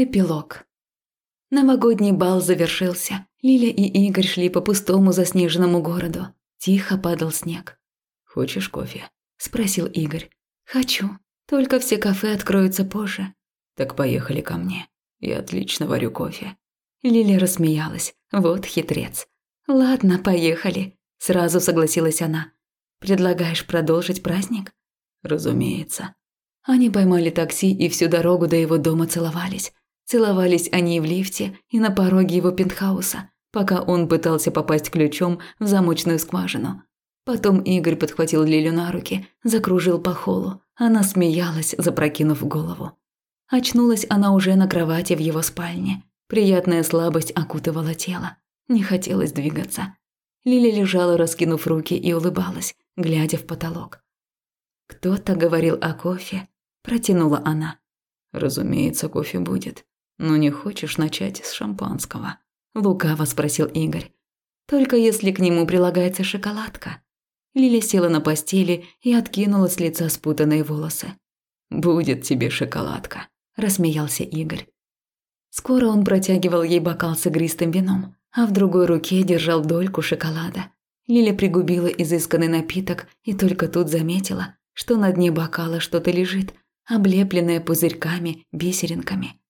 Эпилог. Новогодний бал завершился. Лиля и Игорь шли по пустому заснеженному городу. Тихо падал снег. «Хочешь кофе?» – спросил Игорь. «Хочу. Только все кафе откроются позже». «Так поехали ко мне. Я отлично варю кофе». Лиля рассмеялась. Вот хитрец. «Ладно, поехали», – сразу согласилась она. «Предлагаешь продолжить праздник?» «Разумеется». Они поймали такси и всю дорогу до его дома целовались. Целовались они в лифте, и на пороге его пентхауса, пока он пытался попасть ключом в замочную скважину. Потом Игорь подхватил Лилю на руки, закружил по холлу. Она смеялась, запрокинув голову. Очнулась она уже на кровати в его спальне. Приятная слабость окутывала тело. Не хотелось двигаться. Лиля лежала, раскинув руки, и улыбалась, глядя в потолок. «Кто-то говорил о кофе», – протянула она. «Разумеется, кофе будет. «Ну не хочешь начать с шампанского?» – лукаво спросил Игорь. «Только если к нему прилагается шоколадка». Лиля села на постели и откинула с лица спутанные волосы. «Будет тебе шоколадка», – рассмеялся Игорь. Скоро он протягивал ей бокал с игристым вином, а в другой руке держал дольку шоколада. Лиля пригубила изысканный напиток и только тут заметила, что на дне бокала что-то лежит, облепленное пузырьками, бисеринками.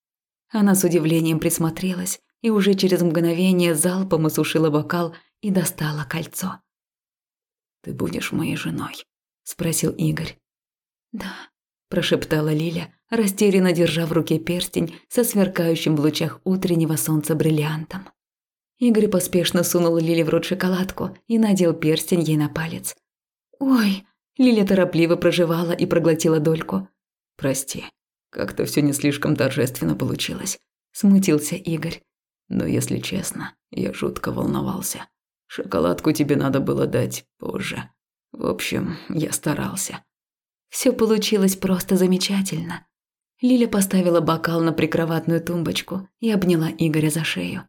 Она с удивлением присмотрелась и уже через мгновение залпом осушила бокал и достала кольцо. «Ты будешь моей женой?» – спросил Игорь. «Да», – прошептала Лиля, растерянно держа в руке перстень со сверкающим в лучах утреннего солнца бриллиантом. Игорь поспешно сунул Лиле в рот шоколадку и надел перстень ей на палец. «Ой!» – Лиля торопливо проживала и проглотила дольку. «Прости», как-то все не слишком торжественно получилось. Смутился Игорь. Но если честно, я жутко волновался. Шоколадку тебе надо было дать позже. В общем, я старался. Все получилось просто замечательно. Лиля поставила бокал на прикроватную тумбочку и обняла Игоря за шею.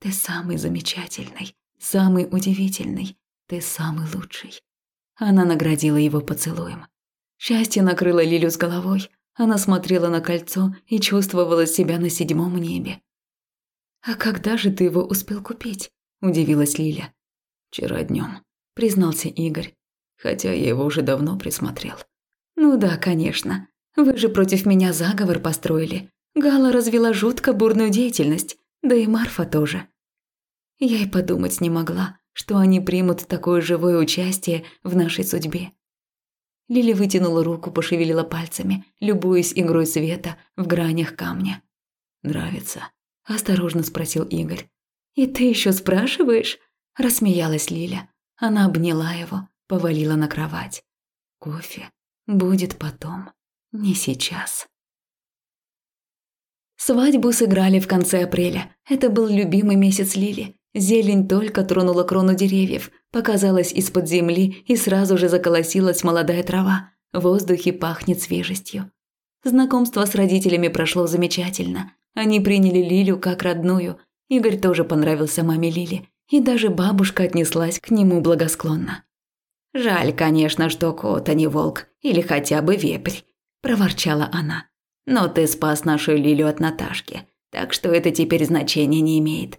Ты самый замечательный, самый удивительный, ты самый лучший. Она наградила его поцелуем. Счастье накрыло Лилю с головой, она смотрела на кольцо и чувствовала себя на седьмом небе. «А когда же ты его успел купить?» – удивилась Лиля. «Вчера днем, признался Игорь. «Хотя я его уже давно присмотрел». «Ну да, конечно. Вы же против меня заговор построили. Гала развела жутко бурную деятельность, да и Марфа тоже». Я и подумать не могла, что они примут такое живое участие в нашей судьбе. Лили вытянула руку, пошевелила пальцами, любуясь игрой света в гранях камня. «Нравится?» – осторожно спросил Игорь. «И ты еще спрашиваешь?» – рассмеялась Лиля. Она обняла его, повалила на кровать. «Кофе будет потом, не сейчас». Свадьбу сыграли в конце апреля. Это был любимый месяц Лили. Зелень только тронула крону деревьев, показалась из-под земли и сразу же заколосилась молодая трава. В воздухе пахнет свежестью. Знакомство с родителями прошло замечательно. Они приняли Лилю как родную. Игорь тоже понравился маме Лили. И даже бабушка отнеслась к нему благосклонно. «Жаль, конечно, что кот, а не волк. Или хотя бы вепрь», – проворчала она. «Но ты спас нашу Лилю от Наташки, так что это теперь значения не имеет.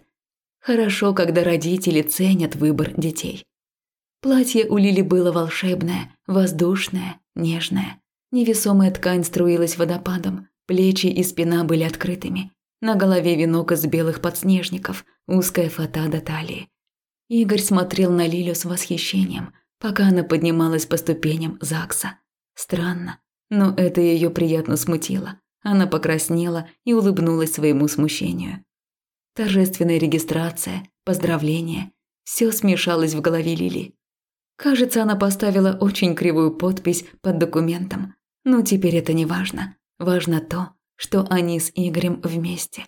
Хорошо, когда родители ценят выбор детей. Платье у Лили было волшебное, воздушное, нежное. Невесомая ткань струилась водопадом, плечи и спина были открытыми. На голове венок из белых подснежников, узкая фата до талии. Игорь смотрел на Лилю с восхищением, пока она поднималась по ступеням ЗАГСа. Странно, но это ее приятно смутило. Она покраснела и улыбнулась своему смущению. Торжественная регистрация, поздравления – все смешалось в голове Лили. Кажется, она поставила очень кривую подпись под документом. Но теперь это не важно. Важно то, что они с Игорем вместе.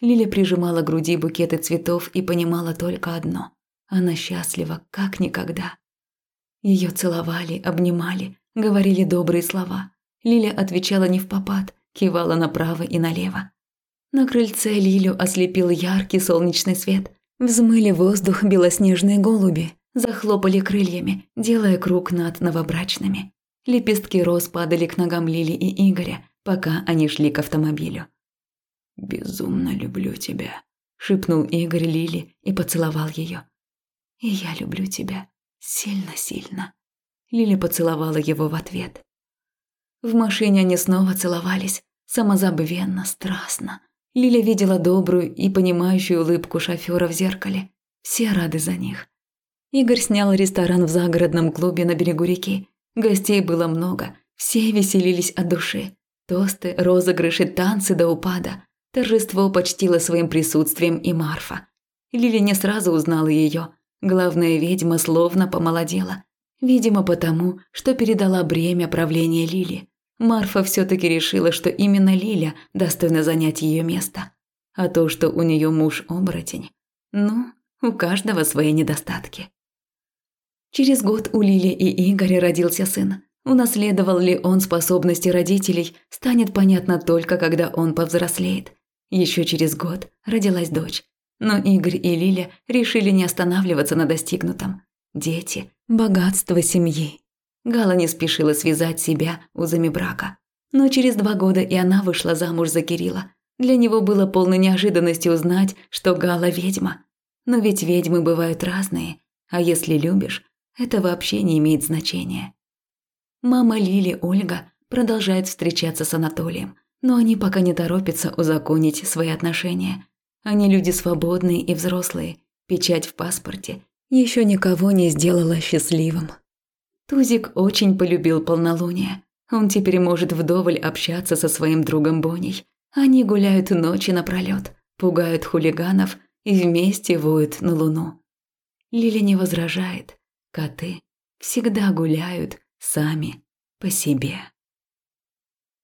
Лиля прижимала к груди букеты цветов и понимала только одно – она счастлива, как никогда. Ее целовали, обнимали, говорили добрые слова. Лиля отвечала не в попад, кивала направо и налево. На крыльце Лилю ослепил яркий солнечный свет. Взмыли воздух белоснежные голуби, захлопали крыльями, делая круг над новобрачными. Лепестки роз падали к ногам Лили и Игоря, пока они шли к автомобилю. безумно люблю тебя», – шепнул Игорь Лили и поцеловал ее. «И я люблю тебя сильно-сильно». Лили поцеловала его в ответ. В машине они снова целовались, самозабвенно, страстно. Лиля видела добрую и понимающую улыбку шофера в зеркале. Все рады за них. Игорь снял ресторан в загородном клубе на берегу реки. Гостей было много, все веселились от души. Тосты, розыгрыши, танцы до упада. Торжество почтило своим присутствием и Марфа. Лиля не сразу узнала ее. Главная ведьма словно помолодела. Видимо, потому, что передала бремя правления Лили. Марфа все таки решила, что именно Лиля достойна занять ее место. А то, что у нее муж оборотень, ну, у каждого свои недостатки. Через год у Лили и Игоря родился сын. Унаследовал ли он способности родителей, станет понятно только, когда он повзрослеет. Еще через год родилась дочь. Но Игорь и Лиля решили не останавливаться на достигнутом. Дети – богатство семьи. Гала не спешила связать себя узами брака. Но через два года и она вышла замуж за Кирилла. Для него было полной неожиданностью узнать, что Гала – ведьма. Но ведь ведьмы бывают разные, а если любишь, это вообще не имеет значения. Мама Лили, Ольга, продолжает встречаться с Анатолием, но они пока не торопятся узаконить свои отношения. Они люди свободные и взрослые, печать в паспорте еще никого не сделала счастливым. Тузик очень полюбил полнолуние. Он теперь может вдоволь общаться со своим другом Боней. Они гуляют ночи напролёт, пугают хулиганов и вместе воют на луну. Лили не возражает. Коты всегда гуляют сами по себе.